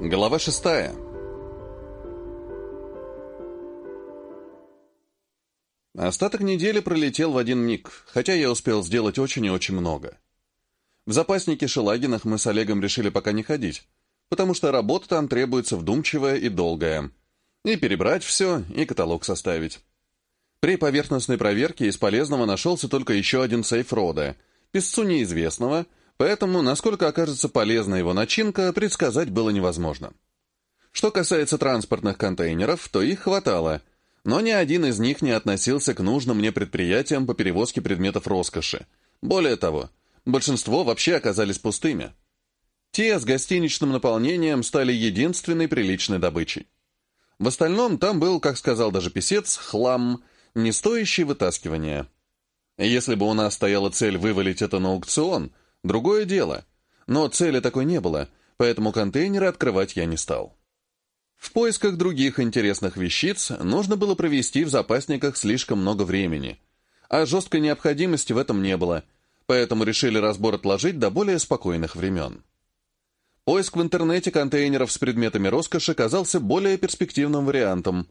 Глава шестая. Остаток недели пролетел в один миг, хотя я успел сделать очень и очень много. В запаснике Шелагинах мы с Олегом решили пока не ходить, потому что работа там требуется вдумчивая и долгая. И перебрать все, и каталог составить. При поверхностной проверке из полезного нашелся только еще один сейф рода, песцу неизвестного, поэтому, насколько окажется полезна его начинка, предсказать было невозможно. Что касается транспортных контейнеров, то их хватало, но ни один из них не относился к нужным мне предприятиям по перевозке предметов роскоши. Более того, большинство вообще оказались пустыми. Те с гостиничным наполнением стали единственной приличной добычей. В остальном там был, как сказал даже писец, хлам, не стоящий вытаскивания. Если бы у нас стояла цель вывалить это на аукцион, другое дело. Но цели такой не было, поэтому контейнеры открывать я не стал. В поисках других интересных вещиц нужно было провести в запасниках слишком много времени, а жесткой необходимости в этом не было, поэтому решили разбор отложить до более спокойных времен. Поиск в интернете контейнеров с предметами роскоши казался более перспективным вариантом.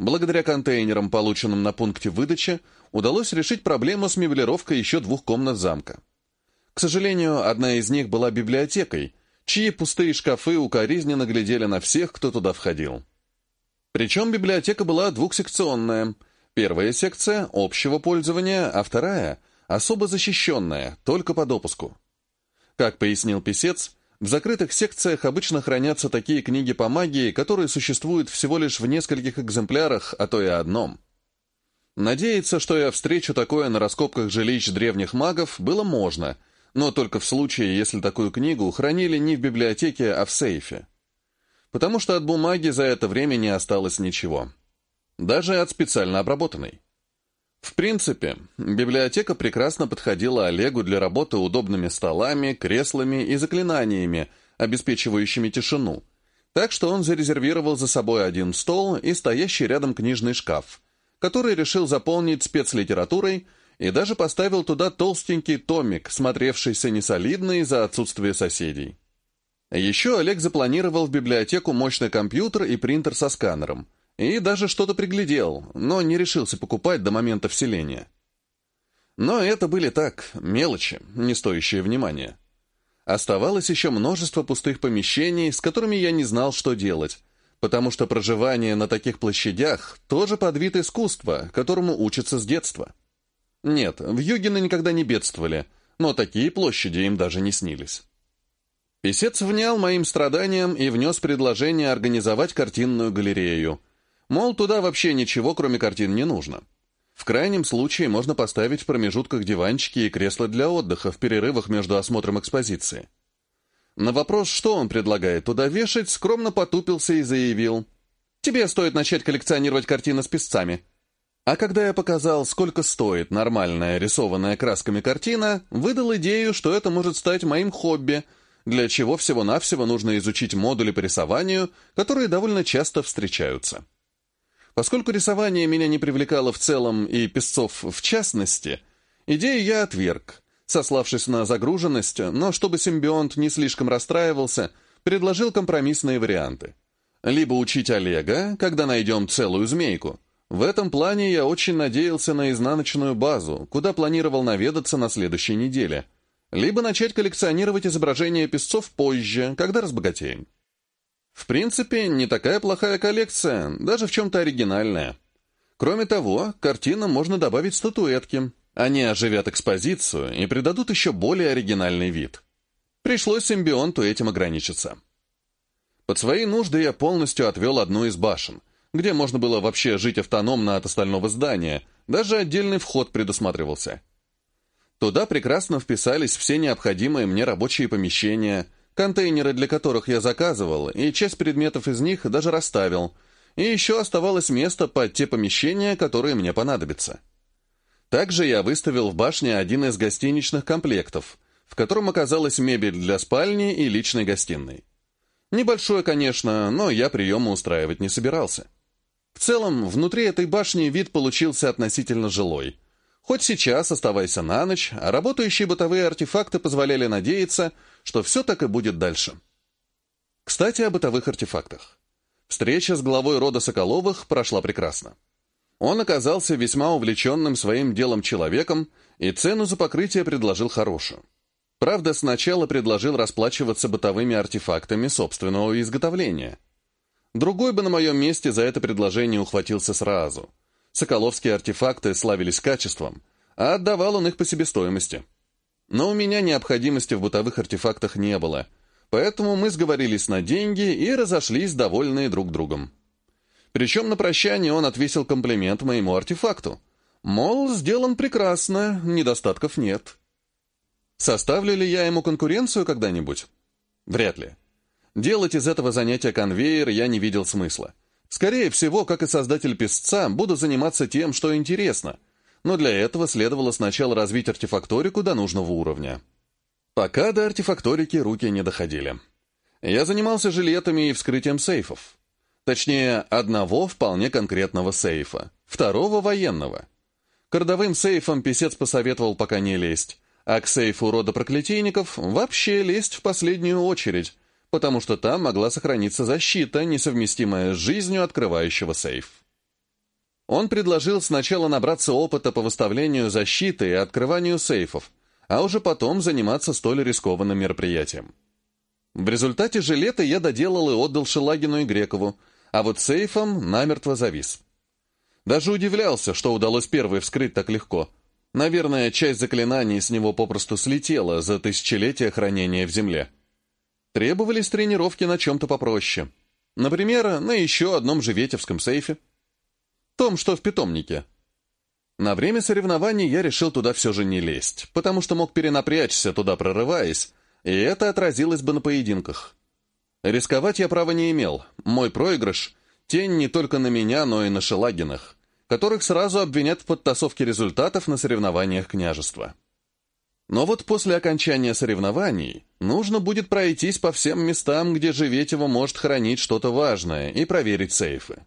Благодаря контейнерам, полученным на пункте выдачи, удалось решить проблему с меблировкой еще двух комнат замка. К сожалению, одна из них была библиотекой, чьи пустые шкафы укоризненно глядели на всех, кто туда входил. Причем библиотека была двухсекционная. Первая секция — общего пользования, а вторая — особо защищенная, только по допуску. Как пояснил писец, в закрытых секциях обычно хранятся такие книги по магии, которые существуют всего лишь в нескольких экземплярах, а то и одном. Надеяться, что я встречу такое на раскопках жилищ древних магов, было можно, но только в случае, если такую книгу хранили не в библиотеке, а в сейфе. Потому что от бумаги за это время не осталось ничего. Даже от специально обработанной. В принципе, библиотека прекрасно подходила Олегу для работы удобными столами, креслами и заклинаниями, обеспечивающими тишину, так что он зарезервировал за собой один стол и стоящий рядом книжный шкаф, который решил заполнить спецлитературой и даже поставил туда толстенький томик, смотревшийся несолидно из-за отсутствия соседей. Еще Олег запланировал в библиотеку мощный компьютер и принтер со сканером – и даже что-то приглядел, но не решился покупать до момента вселения. Но это были так, мелочи, не стоящие внимания. Оставалось еще множество пустых помещений, с которыми я не знал, что делать, потому что проживание на таких площадях тоже под вид искусства, которому учатся с детства. Нет, в Югины никогда не бедствовали, но такие площади им даже не снились. Песец внял моим страданиям и внес предложение организовать картинную галерею — Мол, туда вообще ничего, кроме картин, не нужно. В крайнем случае можно поставить в промежутках диванчики и кресла для отдыха в перерывах между осмотром экспозиции. На вопрос, что он предлагает туда вешать, скромно потупился и заявил. «Тебе стоит начать коллекционировать картины с песцами». А когда я показал, сколько стоит нормальная рисованная красками картина, выдал идею, что это может стать моим хобби, для чего всего-навсего нужно изучить модули по рисованию, которые довольно часто встречаются. Поскольку рисование меня не привлекало в целом и песцов в частности, идею я отверг, сославшись на загруженность, но чтобы симбионт не слишком расстраивался, предложил компромиссные варианты. Либо учить Олега, когда найдем целую змейку. В этом плане я очень надеялся на изнаночную базу, куда планировал наведаться на следующей неделе. Либо начать коллекционировать изображения песцов позже, когда разбогатеем. В принципе, не такая плохая коллекция, даже в чем-то оригинальная. Кроме того, картинам можно добавить статуэтки. Они оживят экспозицию и придадут еще более оригинальный вид. Пришлось симбионту этим ограничиться. Под свои нужды я полностью отвел одну из башен, где можно было вообще жить автономно от остального здания, даже отдельный вход предусматривался. Туда прекрасно вписались все необходимые мне рабочие помещения – контейнеры для которых я заказывал, и часть предметов из них даже расставил, и еще оставалось место под те помещения, которые мне понадобятся. Также я выставил в башне один из гостиничных комплектов, в котором оказалась мебель для спальни и личной гостиной. Небольшое, конечно, но я приемы устраивать не собирался. В целом, внутри этой башни вид получился относительно жилой. Хоть сейчас оставайся на ночь, а работающие бытовые артефакты позволяли надеяться, что все так и будет дальше. Кстати, о бытовых артефактах. Встреча с главой рода Соколовых прошла прекрасно. Он оказался весьма увлеченным своим делом человеком и цену за покрытие предложил хорошую. Правда, сначала предложил расплачиваться бытовыми артефактами собственного изготовления. Другой бы на моем месте за это предложение ухватился сразу. Соколовские артефакты славились качеством, а отдавал он их по себестоимости. Но у меня необходимости в бытовых артефактах не было, поэтому мы сговорились на деньги и разошлись, довольные друг другом. Причем на прощание он отвесил комплимент моему артефакту. Мол, сделан прекрасно, недостатков нет. Составлю ли я ему конкуренцию когда-нибудь? Вряд ли. Делать из этого занятия конвейер я не видел смысла. Скорее всего, как и создатель песца, буду заниматься тем, что интересно, но для этого следовало сначала развить артефакторику до нужного уровня. Пока до артефакторики руки не доходили. Я занимался жилетами и вскрытием сейфов. Точнее, одного вполне конкретного сейфа, второго военного. К родовым сейфам писец посоветовал пока не лезть, а к сейфу рода проклятийников вообще лезть в последнюю очередь, потому что там могла сохраниться защита, несовместимая с жизнью открывающего сейф. Он предложил сначала набраться опыта по выставлению защиты и открыванию сейфов, а уже потом заниматься столь рискованным мероприятием. В результате жилеты я доделал и отдал Шелагину и Грекову, а вот сейфом намертво завис. Даже удивлялся, что удалось первый вскрыть так легко. Наверное, часть заклинаний с него попросту слетела за тысячелетия хранения в земле. Требовались тренировки на чем-то попроще. Например, на еще одном живетевском сейфе. Том, что в питомнике. На время соревнований я решил туда все же не лезть, потому что мог перенапрячься туда прорываясь, и это отразилось бы на поединках. Рисковать я права не имел. Мой проигрыш — тень не только на меня, но и на Шелагинах, которых сразу обвинят в подтасовке результатов на соревнованиях княжества. Но вот после окончания соревнований нужно будет пройтись по всем местам, где Живетево может хранить что-то важное, и проверить сейфы.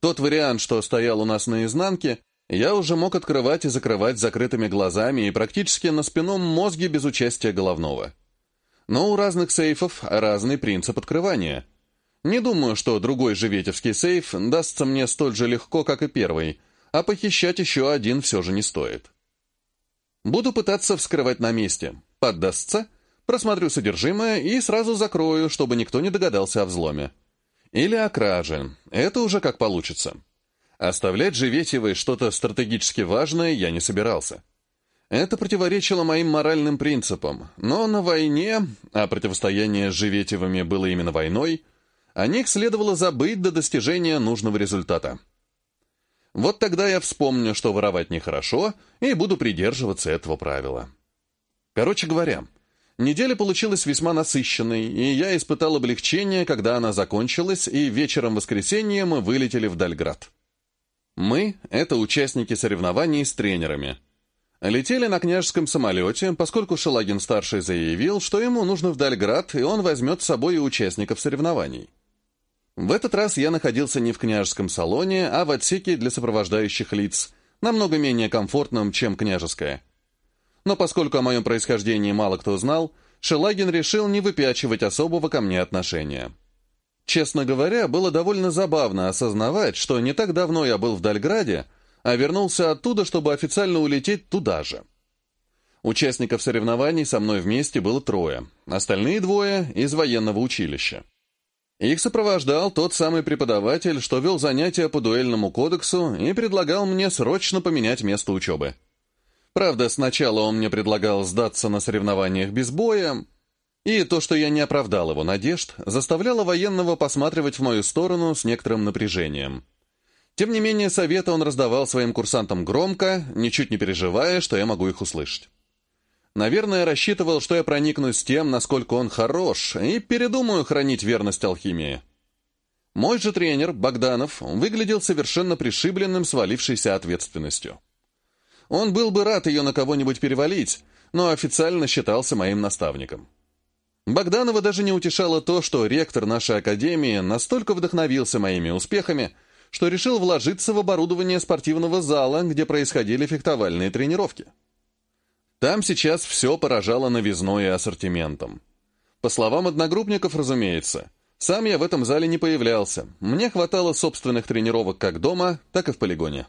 Тот вариант, что стоял у нас на изнанке, я уже мог открывать и закрывать закрытыми глазами и практически на спинном мозге без участия головного. Но у разных сейфов разный принцип открывания. Не думаю, что другой Живетевский сейф дастся мне столь же легко, как и первый, а похищать еще один все же не стоит. Буду пытаться вскрывать на месте. Поддастся, просмотрю содержимое и сразу закрою, чтобы никто не догадался о взломе. Или о краже. Это уже как получится. Оставлять Живетьевой что-то стратегически важное я не собирался. Это противоречило моим моральным принципам, но на войне, а противостояние с Живетьевыми было именно войной, о них следовало забыть до достижения нужного результата. Вот тогда я вспомню, что воровать нехорошо, и буду придерживаться этого правила. Короче говоря, неделя получилась весьма насыщенной, и я испытал облегчение, когда она закончилась, и вечером воскресенья мы вылетели в Дальград. Мы — это участники соревнований с тренерами. Летели на княжеском самолете, поскольку Шелагин-старший заявил, что ему нужно в Дальград, и он возьмет с собой и участников соревнований. В этот раз я находился не в княжеском салоне, а в отсеке для сопровождающих лиц, намного менее комфортном, чем княжеское. Но поскольку о моем происхождении мало кто знал, Шелагин решил не выпячивать особого ко мне отношения. Честно говоря, было довольно забавно осознавать, что не так давно я был в Дальграде, а вернулся оттуда, чтобы официально улететь туда же. Участников соревнований со мной вместе было трое, остальные двое — из военного училища. Их сопровождал тот самый преподаватель, что вел занятия по дуэльному кодексу и предлагал мне срочно поменять место учебы. Правда, сначала он мне предлагал сдаться на соревнованиях без боя, и то, что я не оправдал его надежд, заставляло военного посматривать в мою сторону с некоторым напряжением. Тем не менее, советы он раздавал своим курсантам громко, ничуть не переживая, что я могу их услышать. Наверное, рассчитывал, что я проникнусь тем, насколько он хорош, и передумаю хранить верность алхимии. Мой же тренер, Богданов, выглядел совершенно пришибленным свалившейся ответственностью. Он был бы рад ее на кого-нибудь перевалить, но официально считался моим наставником. Богданова даже не утешало то, что ректор нашей академии настолько вдохновился моими успехами, что решил вложиться в оборудование спортивного зала, где происходили фехтовальные тренировки. Там сейчас все поражало новизной и ассортиментом. По словам одногруппников, разумеется. Сам я в этом зале не появлялся. Мне хватало собственных тренировок как дома, так и в полигоне.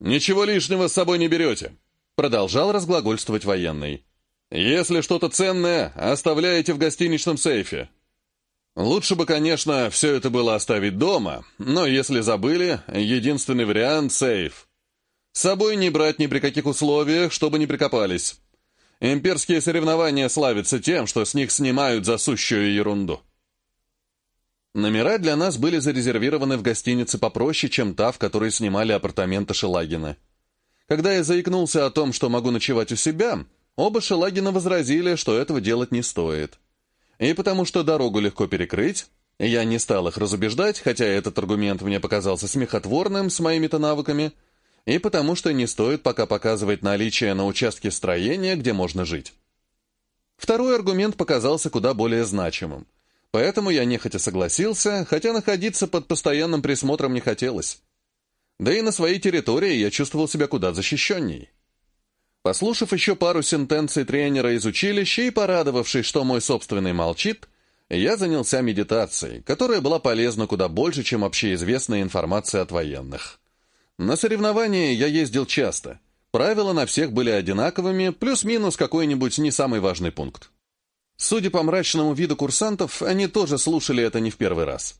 «Ничего лишнего с собой не берете», — продолжал разглагольствовать военный. «Если что-то ценное, оставляете в гостиничном сейфе. Лучше бы, конечно, все это было оставить дома, но если забыли, единственный вариант — сейф. С собой не брать ни при каких условиях, чтобы не прикопались. Имперские соревнования славятся тем, что с них снимают за сущую ерунду. Номера для нас были зарезервированы в гостинице попроще, чем та, в которой снимали апартаменты Шелагина. Когда я заикнулся о том, что могу ночевать у себя, оба Шелагина возразили, что этого делать не стоит. И потому что дорогу легко перекрыть, я не стал их разубеждать, хотя этот аргумент мне показался смехотворным с моими-то навыками, и потому что не стоит пока показывать наличие на участке строения, где можно жить. Второй аргумент показался куда более значимым, поэтому я нехотя согласился, хотя находиться под постоянным присмотром не хотелось. Да и на своей территории я чувствовал себя куда защищенней. Послушав еще пару сентенций тренера из училища и порадовавшись, что мой собственный молчит, я занялся медитацией, которая была полезна куда больше, чем общеизвестная информация от военных. На соревнования я ездил часто. Правила на всех были одинаковыми, плюс-минус какой-нибудь не самый важный пункт. Судя по мрачному виду курсантов, они тоже слушали это не в первый раз.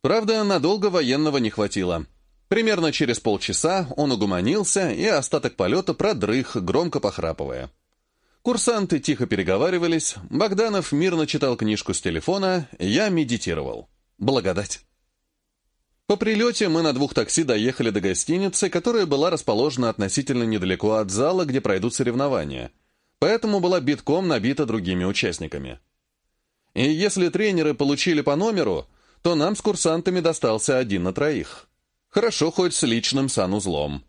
Правда, надолго военного не хватило — Примерно через полчаса он угомонился и остаток полета продрых, громко похрапывая. Курсанты тихо переговаривались, Богданов мирно читал книжку с телефона, я медитировал. Благодать. По прилете мы на двух такси доехали до гостиницы, которая была расположена относительно недалеко от зала, где пройдут соревнования, поэтому была битком набита другими участниками. И если тренеры получили по номеру, то нам с курсантами достался один на троих. Хорошо хоть с личным санузлом.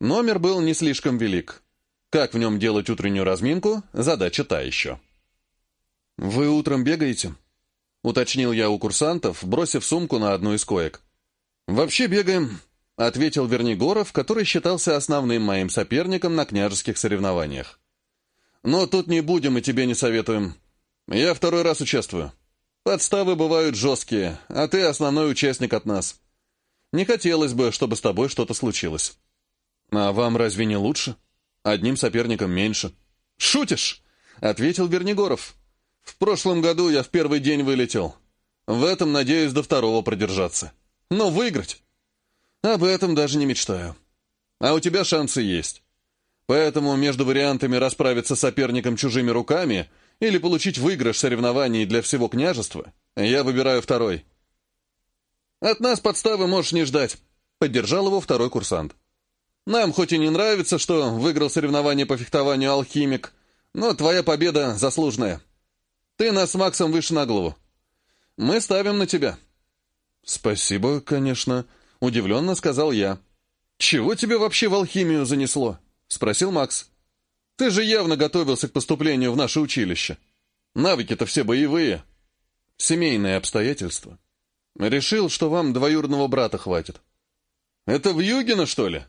Номер был не слишком велик. Как в нем делать утреннюю разминку, задача та еще. «Вы утром бегаете?» — уточнил я у курсантов, бросив сумку на одну из коек. «Вообще бегаем», — ответил Вернигоров, который считался основным моим соперником на княжеских соревнованиях. «Но тут не будем и тебе не советуем. Я второй раз участвую. Подставы бывают жесткие, а ты основной участник от нас. Не хотелось бы, чтобы с тобой что-то случилось. А вам разве не лучше? Одним соперником меньше. Шутишь? Ответил Вернигоров. В прошлом году я в первый день вылетел. В этом надеюсь до второго продержаться. Но выиграть? Об этом даже не мечтаю. А у тебя шансы есть. Поэтому между вариантами расправиться с соперником чужими руками или получить выигрыш соревнований для всего княжества, я выбираю второй. «От нас подставы можешь не ждать», — поддержал его второй курсант. «Нам хоть и не нравится, что выиграл соревнование по фехтованию алхимик, но твоя победа заслуженная. Ты нас с Максом выше на голову. Мы ставим на тебя». «Спасибо, конечно», — удивленно сказал я. «Чего тебе вообще в алхимию занесло?» — спросил Макс. «Ты же явно готовился к поступлению в наше училище. Навыки-то все боевые. Семейные обстоятельства. Решил, что вам двоюродного брата хватит. Это в Югина, что ли?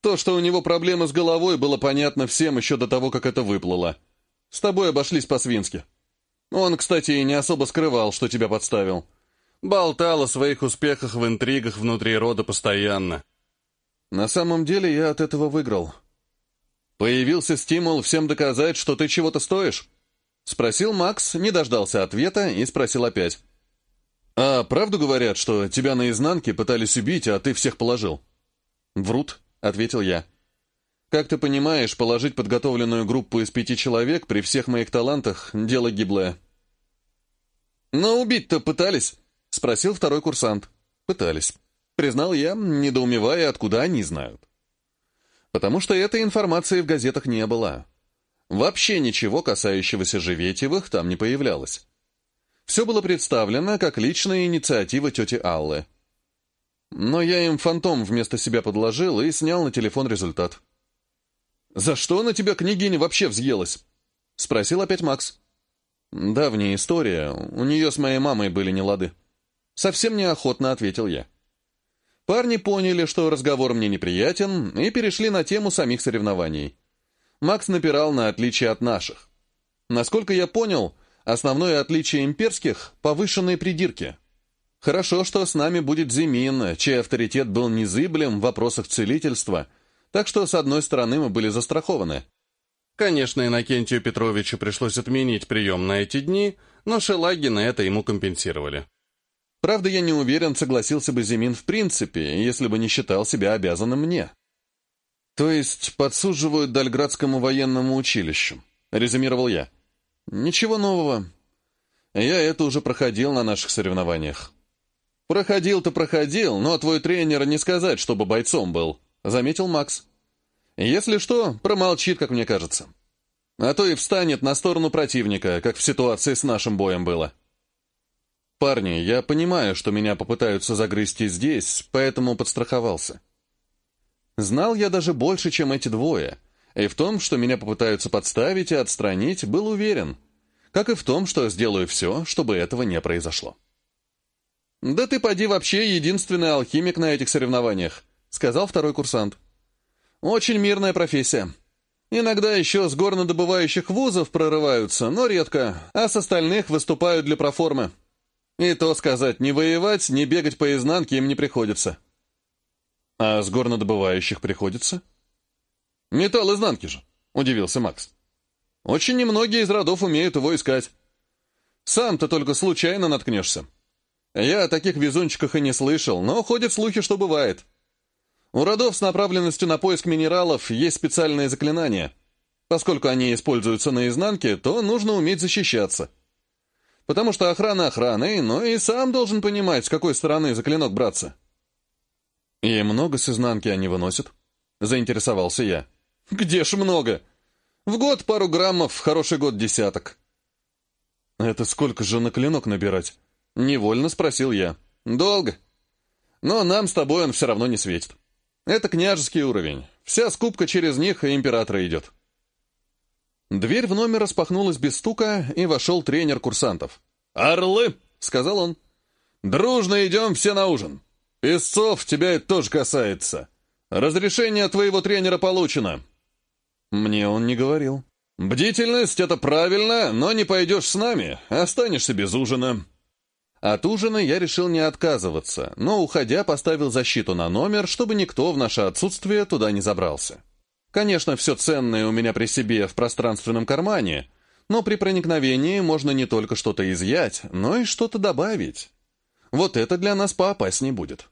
То, что у него проблемы с головой, было понятно всем еще до того, как это выплыло. С тобой обошлись по-свински. Он, кстати, и не особо скрывал, что тебя подставил. Болтал о своих успехах в интригах внутри рода постоянно. На самом деле я от этого выиграл. Появился стимул всем доказать, что ты чего-то стоишь? Спросил Макс, не дождался ответа и спросил опять. «А правду говорят, что тебя наизнанке пытались убить, а ты всех положил?» «Врут», — ответил я. «Как ты понимаешь, положить подготовленную группу из пяти человек при всех моих талантах — дело гиблое». «Но убить-то пытались?» — спросил второй курсант. «Пытались», — признал я, недоумевая, откуда они знают. Потому что этой информации в газетах не было. Вообще ничего, касающегося Живетьевых, там не появлялось. Все было представлено как личная инициатива тети Аллы. Но я им фантом вместо себя подложил и снял на телефон результат. «За что на тебя княгиня вообще взъелась?» — спросил опять Макс. «Давняя история. У нее с моей мамой были нелады». Совсем неохотно ответил я. Парни поняли, что разговор мне неприятен, и перешли на тему самих соревнований. Макс напирал на отличие от наших. Насколько я понял, Основное отличие имперских — повышенные придирки. Хорошо, что с нами будет Зимин, чей авторитет был незыблем в вопросах целительства, так что, с одной стороны, мы были застрахованы. Конечно, Иннокентию Петровичу пришлось отменить прием на эти дни, но Шелагина это ему компенсировали. Правда, я не уверен, согласился бы Зимин в принципе, если бы не считал себя обязанным мне. То есть подсуживают Дальградскому военному училищу, резюмировал я. Ничего нового. Я это уже проходил на наших соревнованиях. Проходил-то проходил, но твой тренер не сказать, чтобы бойцом был, заметил Макс. Если что, промолчит, как мне кажется. А то и встанет на сторону противника, как в ситуации с нашим боем было. «Парни, я понимаю, что меня попытаются загрызть и здесь, поэтому подстраховался. Знал я даже больше, чем эти двое, и в том, что меня попытаются подставить и отстранить, был уверен, как и в том, что сделаю все, чтобы этого не произошло. «Да ты поди вообще единственный алхимик на этих соревнованиях», — сказал второй курсант. «Очень мирная профессия. Иногда еще с горнодобывающих вузов прорываются, но редко, а с остальных выступают для проформы». И то сказать, не воевать, не бегать по изнанке им не приходится. А с горнодобывающих приходится? Металл изнанки же, удивился Макс. Очень немногие из родов умеют его искать. Сам-то только случайно наткнешься. Я о таких везунчиках и не слышал, но ходят слухи, что бывает. У родов с направленностью на поиск минералов есть специальные заклинания. Поскольку они используются на изнанке, то нужно уметь защищаться. Потому что охрана охраной, но и сам должен понимать, с какой стороны за клинок браться. «И много с изнанки они выносят?» — заинтересовался я. «Где ж много? В год пару граммов, в хороший год десяток». «Это сколько же на клинок набирать?» — невольно спросил я. «Долго. Но нам с тобой он все равно не светит. Это княжеский уровень. Вся скупка через них и императора идет». Дверь в номер распахнулась без стука, и вошел тренер курсантов. «Орлы!» — сказал он. «Дружно идем все на ужин. Песцов, тебя это тоже касается. Разрешение твоего тренера получено». Мне он не говорил. «Бдительность — это правильно, но не пойдешь с нами, останешься без ужина». От ужина я решил не отказываться, но, уходя, поставил защиту на номер, чтобы никто в наше отсутствие туда не забрался. Конечно, все ценное у меня при себе в пространственном кармане, но при проникновении можно не только что-то изъять, но и что-то добавить. Вот это для нас поопаснее будет.